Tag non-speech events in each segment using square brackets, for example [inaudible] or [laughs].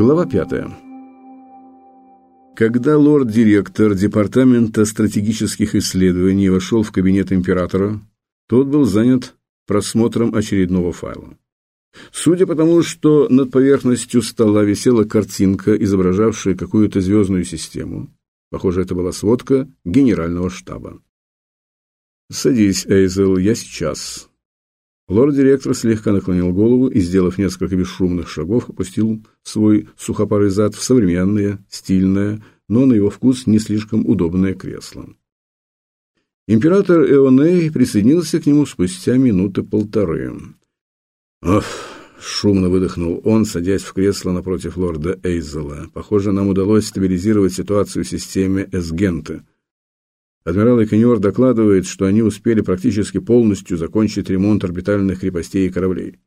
Глава пятая. Когда лорд-директор Департамента стратегических исследований вошел в кабинет императора, тот был занят просмотром очередного файла. Судя по тому, что над поверхностью стола висела картинка, изображавшая какую-то звездную систему, похоже, это была сводка генерального штаба. «Садись, Эйзел, я сейчас», Лорд-директор слегка наклонил голову и, сделав несколько бесшумных шагов, опустил свой сухопарый зад в современное, стильное, но на его вкус не слишком удобное кресло. Император Эоней присоединился к нему спустя минуты полторы. «Ох!» — шумно выдохнул он, садясь в кресло напротив лорда Эйзела. «Похоже, нам удалось стабилизировать ситуацию в системе Эсгента. Адмирал Эконьор докладывает, что они успели практически полностью закончить ремонт орбитальных крепостей и кораблей.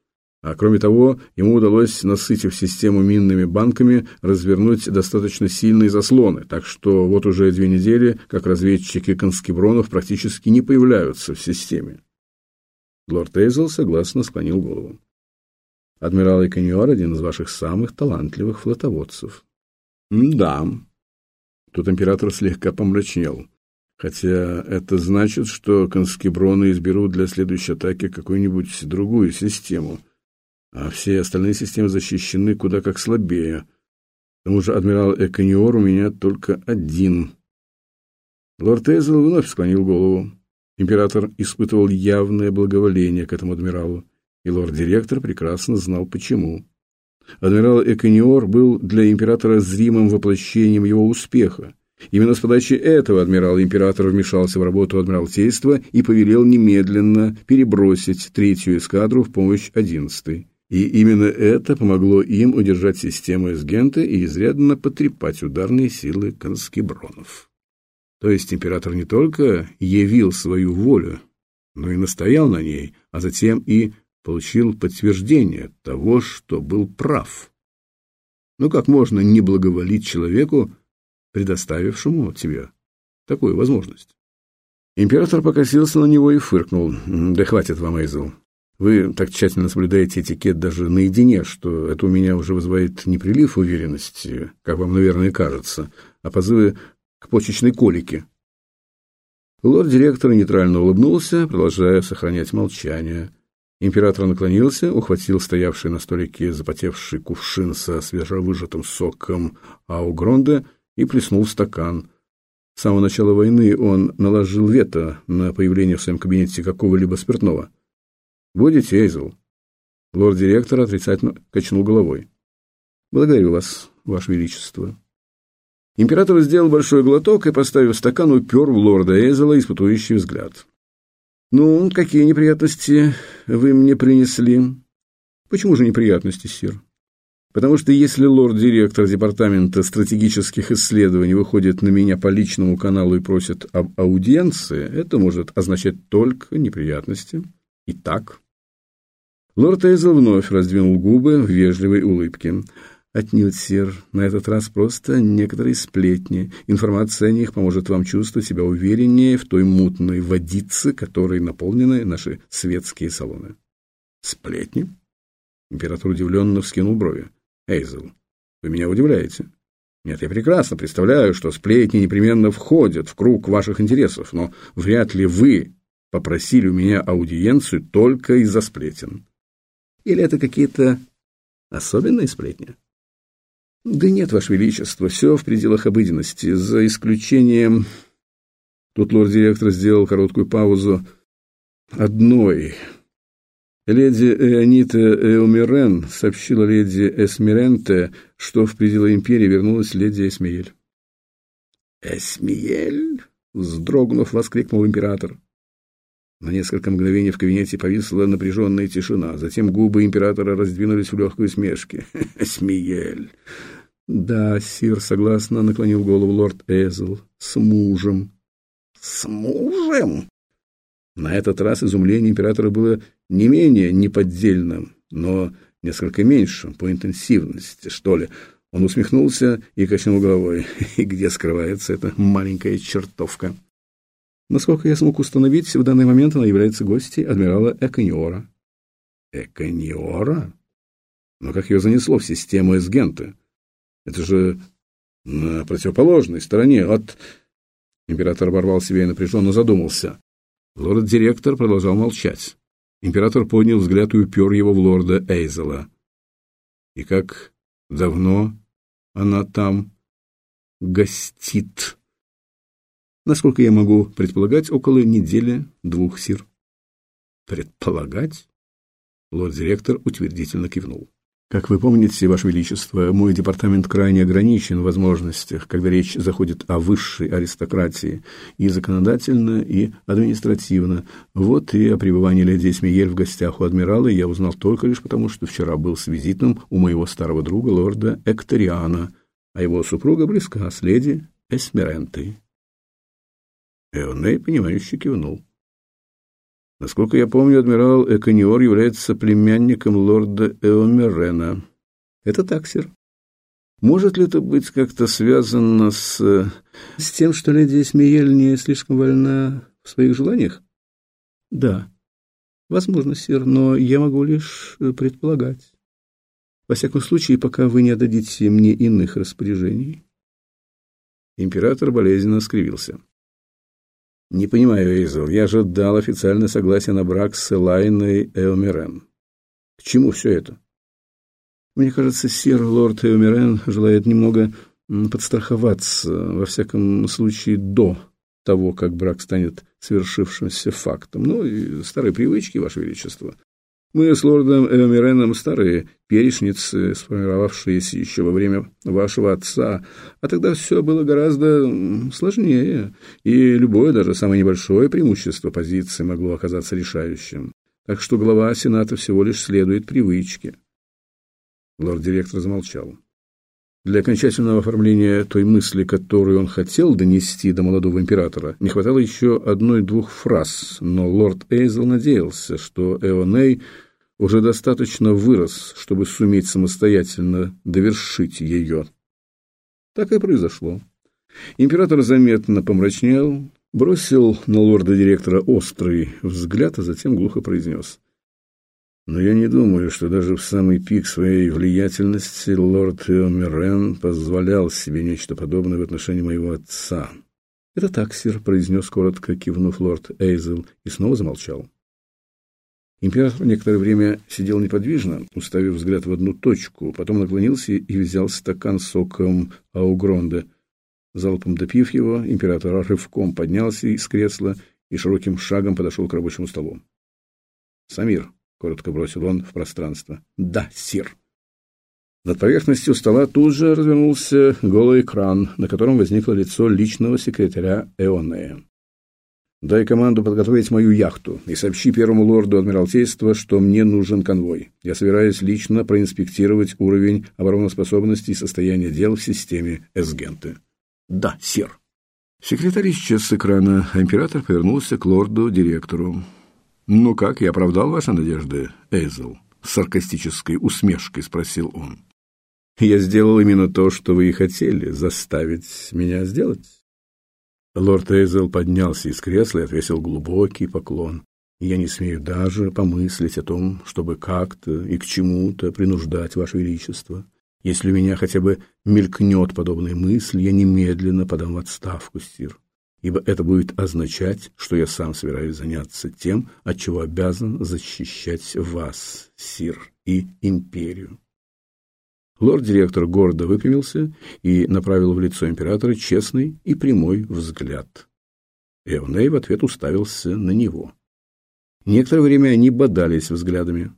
А кроме того, ему удалось, насытив систему минными банками, развернуть достаточно сильные заслоны, так что вот уже две недели, как разведчики конскебронов практически не появляются в системе. Лорд Эйзел согласно склонил голову. Адмирал Эконьор один из ваших самых талантливых флотоводцев. да. Тут император слегка помрачнел. Хотя это значит, что конскеброны изберут для следующей атаки какую-нибудь другую систему, а все остальные системы защищены куда как слабее. К тому же адмирал Экониор у меня только один. Лорд Эйзел вновь склонил голову. Император испытывал явное благоволение к этому адмиралу, и лорд-директор прекрасно знал почему. Адмирал Экониор был для императора зримым воплощением его успеха, Именно с подачи этого адмирал-император вмешался в работу адмиралтейства и повелел немедленно перебросить третью эскадру в помощь одиннадцатой. И именно это помогло им удержать систему Эсгента и изрядно потрепать ударные силы конскебронов. То есть император не только явил свою волю, но и настоял на ней, а затем и получил подтверждение того, что был прав. Но как можно не благоволить человеку, предоставившему тебе такую возможность. Император покосился на него и фыркнул. «Да хватит вам, Эйзел. Вы так тщательно соблюдаете этикет даже наедине, что это у меня уже вызывает не прилив уверенности, как вам, наверное, кажется, а позывы к почечной колике». Лорд-директор нейтрально улыбнулся, продолжая сохранять молчание. Император наклонился, ухватил стоявший на столике запотевший кувшин со свежевыжатым соком Аугронда и плеснул в стакан. С самого начала войны он наложил вето на появление в своем кабинете какого-либо спиртного. «Будете, Эйзел?» Лорд-директор отрицательно качнул головой. «Благодарю вас, Ваше Величество». Император сделал большой глоток и, поставив стакан, упер в лорда Эйзела испытующий взгляд. «Ну, какие неприятности вы мне принесли?» «Почему же неприятности, сир?» Потому что если лорд-директор департамента стратегических исследований выходит на меня по личному каналу и просит об аудиенции, это может означать только неприятности. Итак, лорд Эйзел вновь раздвинул губы в вежливой улыбке. Отнюдь, сир, на этот раз просто некоторые сплетни. Информация о них поможет вам чувствовать себя увереннее в той мутной водице, которой наполнены наши светские салоны. Сплетни? Император удивленно вскинул брови. Эйзел, вы меня удивляете. Нет, я прекрасно представляю, что сплетни непременно входят в круг ваших интересов, но вряд ли вы попросили у меня аудиенцию только из-за сплетен. Или это какие-то особенные сплетни? Да нет, Ваше Величество, все в пределах обыденности, за исключением... Тут лорд-директор сделал короткую паузу. Одной Леди Эонита Эумирен сообщила леди Эсмиренте, что в пределы империи вернулась леди Эсмиель. «Эсмиель?» — вздрогнув, воскликнул император. На несколько мгновений в кабинете повисла напряженная тишина. Затем губы императора раздвинулись в легкой усмешке. [laughs] «Эсмиель!» «Да, сир, согласно наклонил голову лорд Эзел. С мужем». «С мужем?» На этот раз изумление императора было не менее неподдельным, но несколько меньше по интенсивности, что ли. Он усмехнулся и качнул головой. [laughs] И где скрывается эта маленькая чертовка? Насколько я смог установить, в данный момент она является гостьей адмирала Экониора. Экониора? Но как ее занесло в систему Эсгента? Это же на противоположной стороне от... Император оборвал себя и напряженно задумался. Лорд-директор продолжал молчать. Император поднял взгляд и упер его в лорда Эйзела. И как давно она там гостит? Насколько я могу предполагать, около недели двух, сир. Предполагать? Лорд-директор утвердительно кивнул. Как вы помните, Ваше Величество, мой департамент крайне ограничен в возможностях, когда речь заходит о высшей аристократии, и законодательно, и административно. Вот и о пребывании леди Эсмиель в гостях у адмирала я узнал только лишь потому, что вчера был с визитом у моего старого друга, лорда Экториана, а его супруга близка с леди Эсмерентой. Эоней, понимающе кивнул. Насколько я помню, адмирал Экониор является племянником лорда Эомерена. Это так, сэр. Может ли это быть как-то связано с... с тем, что леди Эсмиель не слишком вольна в своих желаниях? Да. Возможно, сэр, но я могу лишь предполагать. Во всяком случае, пока вы не отдадите мне иных распоряжений. Император болезненно скривился. Не понимаю, Эйзел, я же дал официальное согласие на брак с Элайной Эомерен. К чему все это? Мне кажется, сир лорд Эомерен желает немного подстраховаться, во всяком случае, до того, как брак станет свершившимся фактом. Ну, и старые привычки, Ваше Величество. Мы с лордом Эомиреном старые перечницы, сформировавшиеся еще во время вашего отца, а тогда все было гораздо сложнее, и любое, даже самое небольшое преимущество позиции могло оказаться решающим. Так что глава Сената всего лишь следует привычке. Лорд-директор замолчал. Для окончательного оформления той мысли, которую он хотел донести до молодого императора, не хватало еще одной-двух фраз, но лорд Эйзел надеялся, что Эоней уже достаточно вырос, чтобы суметь самостоятельно довершить ее. Так и произошло. Император заметно помрачнел, бросил на лорда-директора острый взгляд, а затем глухо произнес — но я не думаю, что даже в самый пик своей влиятельности лорд Эомерен позволял себе нечто подобное в отношении моего отца. «Это так, сир», — произнес коротко, кивнув лорд Эйзел, и снова замолчал. Император некоторое время сидел неподвижно, уставив взгляд в одну точку, потом наклонился и взял стакан соком Аугронда. Залпом допив его, император рывком поднялся из кресла и широким шагом подошел к рабочему столу. «Самир», коротко бросил он в пространство. Да, сир. Над поверхностью стола тут же развернулся голый экран, на котором возникло лицо личного секретаря Эонея. «Дай команду подготовить мою яхту и сообщи первому лорду Адмиралтейства, что мне нужен конвой. Я собираюсь лично проинспектировать уровень обороноспособности и состояние дел в системе Эсгенты». «Да, сир». Секретарь исчез с экрана, а император повернулся к лорду-директору. «Ну как, я оправдал ваши надежды, Эйзел?» С саркастической усмешкой спросил он. «Я сделал именно то, что вы и хотели заставить меня сделать». Лорд Эйзел поднялся из кресла и отвесил глубокий поклон. «Я не смею даже помыслить о том, чтобы как-то и к чему-то принуждать Ваше Величество. Если у меня хотя бы мелькнет подобная мысль, я немедленно подам в отставку, Стир ибо это будет означать, что я сам собираюсь заняться тем, от чего обязан защищать вас, Сир, и империю. Лорд-директор гордо выпрямился и направил в лицо императора честный и прямой взгляд. Эвней в ответ уставился на него. Некоторое время они бодались взглядами.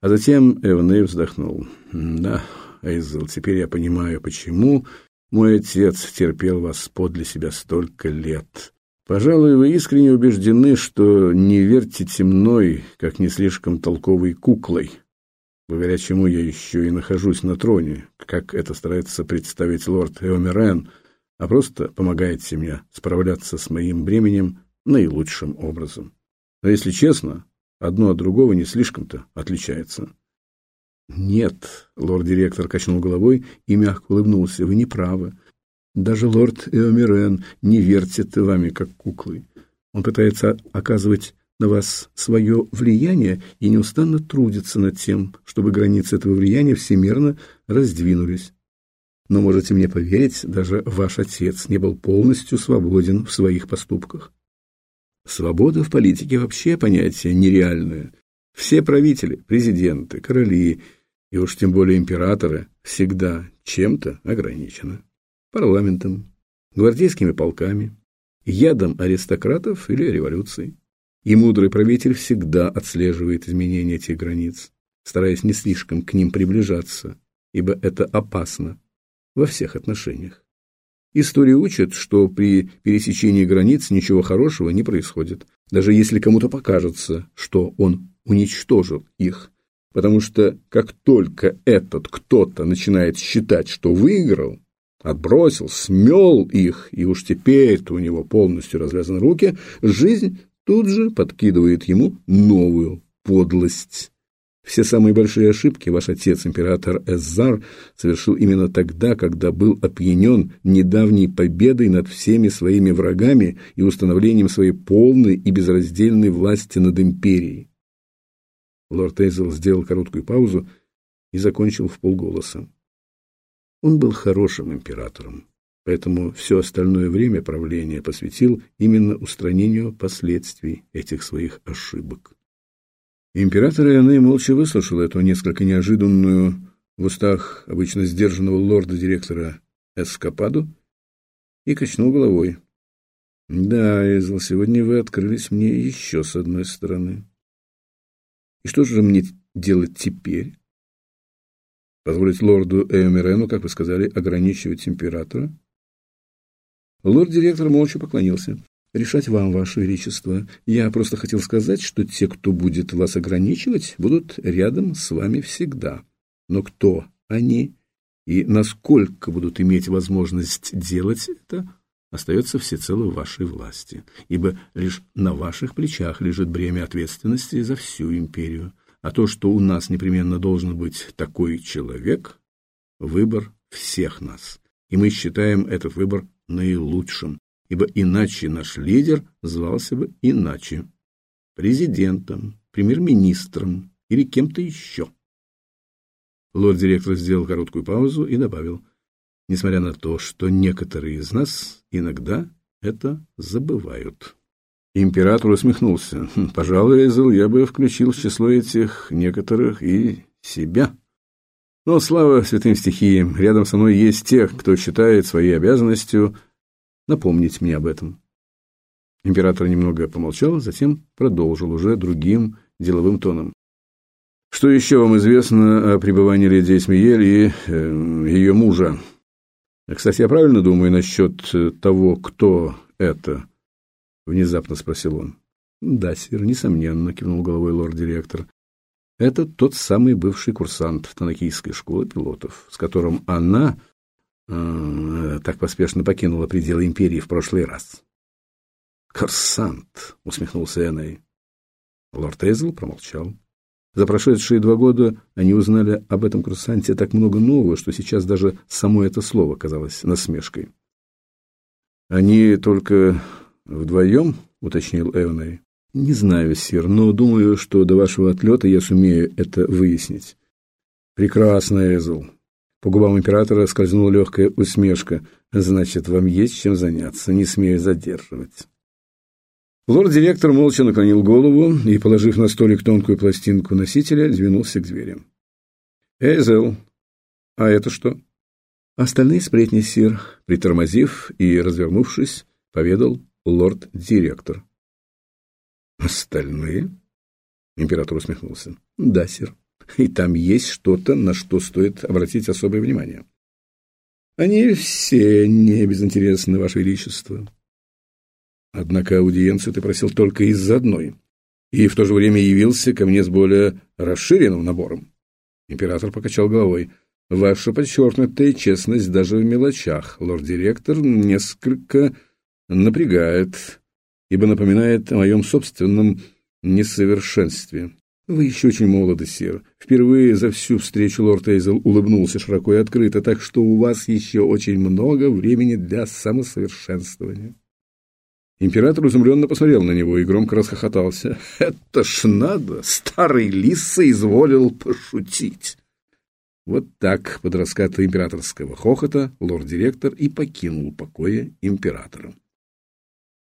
А затем Эвней вздохнул. «Да, Эйзел, теперь я понимаю, почему мой отец терпел вас подле себя столько лет. Пожалуй, вы искренне убеждены, что не вертите мной, как не слишком толковой куклой, благодаря чему я еще и нахожусь на троне, как это старается представить лорд Эомерен, а просто помогаете мне справляться с моим бременем наилучшим образом. Но если честно, одно от другого не слишком-то отличается. «Нет», — лорд-директор качнул головой и мягко улыбнулся, — «вы не правы. Даже лорд Эомирен не вертит вами, как куклы. Он пытается оказывать на вас свое влияние и неустанно трудится над тем, чтобы границы этого влияния всемирно раздвинулись. Но можете мне поверить, даже ваш отец не был полностью свободен в своих поступках. Свобода в политике вообще понятие нереальное. Все правители, президенты, короли и уж тем более императоры всегда чем-то ограничены. Парламентом, гвардейскими полками, ядом аристократов или революцией. И мудрый правитель всегда отслеживает изменения этих границ, стараясь не слишком к ним приближаться, ибо это опасно во всех отношениях. История учит, что при пересечении границ ничего хорошего не происходит, даже если кому-то покажется, что он уничтожил их. Потому что как только этот кто-то начинает считать, что выиграл, отбросил, смел их, и уж теперь-то у него полностью развязаны руки, жизнь тут же подкидывает ему новую подлость. Все самые большие ошибки ваш отец, император Эззар, совершил именно тогда, когда был опьянен недавней победой над всеми своими врагами и установлением своей полной и безраздельной власти над империей. Лорд Эйзел сделал короткую паузу и закончил в полголоса. Он был хорошим императором, поэтому все остальное время правления посвятил именно устранению последствий этих своих ошибок. Император Ионе молча выслушал эту несколько неожиданную в устах обычно сдержанного лорда-директора эскападу и качнул головой. «Да, Эзл, сегодня вы открылись мне еще с одной стороны. И что же мне делать теперь? Позволить лорду Эомерену, как вы сказали, ограничивать императора?» Лорд-директор молча поклонился решать вам, Ваше Величество. Я просто хотел сказать, что те, кто будет вас ограничивать, будут рядом с вами всегда. Но кто они и насколько будут иметь возможность делать это, остается всецело в вашей власти, ибо лишь на ваших плечах лежит бремя ответственности за всю империю. А то, что у нас непременно должен быть такой человек, выбор всех нас. И мы считаем этот выбор наилучшим, ибо иначе наш лидер звался бы иначе – президентом, премьер-министром или кем-то еще. Лорд-директор сделал короткую паузу и добавил, несмотря на то, что некоторые из нас иногда это забывают. Император усмехнулся. «Хм, «Пожалуй, Эзел, я бы включил в число этих некоторых и себя. Но слава святым стихиям, рядом со мной есть тех, кто считает своей обязанностью – напомнить мне об этом. Император немного помолчал, затем продолжил уже другим деловым тоном. Что еще вам известно о пребывании леди Эсмиель и э, ее мужа? Кстати, я правильно думаю насчет э, того, кто это? Внезапно спросил он. Да, сир, несомненно, кивнул головой лорд-директор. Это тот самый бывший курсант Танакийской школы пилотов, с которым она Э, так поспешно покинула пределы империи в прошлый раз. «Корсант!» — усмехнулся Эней. Лорд Эйзел промолчал. За прошедшие два года они узнали об этом курсанте так много нового, что сейчас даже само это слово казалось насмешкой. «Они только вдвоем?» — уточнил Эвней. «Не знаю, сир, но думаю, что до вашего отлета я сумею это выяснить». «Прекрасно, Эзел. По губам императора скользнула легкая усмешка. «Значит, вам есть чем заняться, не смею задерживать». Лорд-директор молча наклонил голову и, положив на столик тонкую пластинку носителя, двинулся к двери. «Эйзел, а это что?» Остальные сплетни, сир, притормозив и развернувшись, поведал лорд-директор. «Остальные?» Император усмехнулся. «Да, сир и там есть что-то, на что стоит обратить особое внимание. Они все не безинтересны, Ваше Величество. Однако аудиенцию ты просил только из-за одной, и в то же время явился ко мне с более расширенным набором. Император покачал головой. Ваша подчеркнутая честность даже в мелочах, лорд-директор, несколько напрягает, ибо напоминает о моем собственном несовершенстве. «Вы еще очень молоды, сир. Впервые за всю встречу лорд Эйзел улыбнулся широко и открыто, так что у вас еще очень много времени для самосовершенствования». Император изумленно посмотрел на него и громко расхохотался. [laughs] «Это ж надо! Старый лис соизволил пошутить!» Вот так, под раскаты императорского хохота, лорд-директор и покинул покои императора.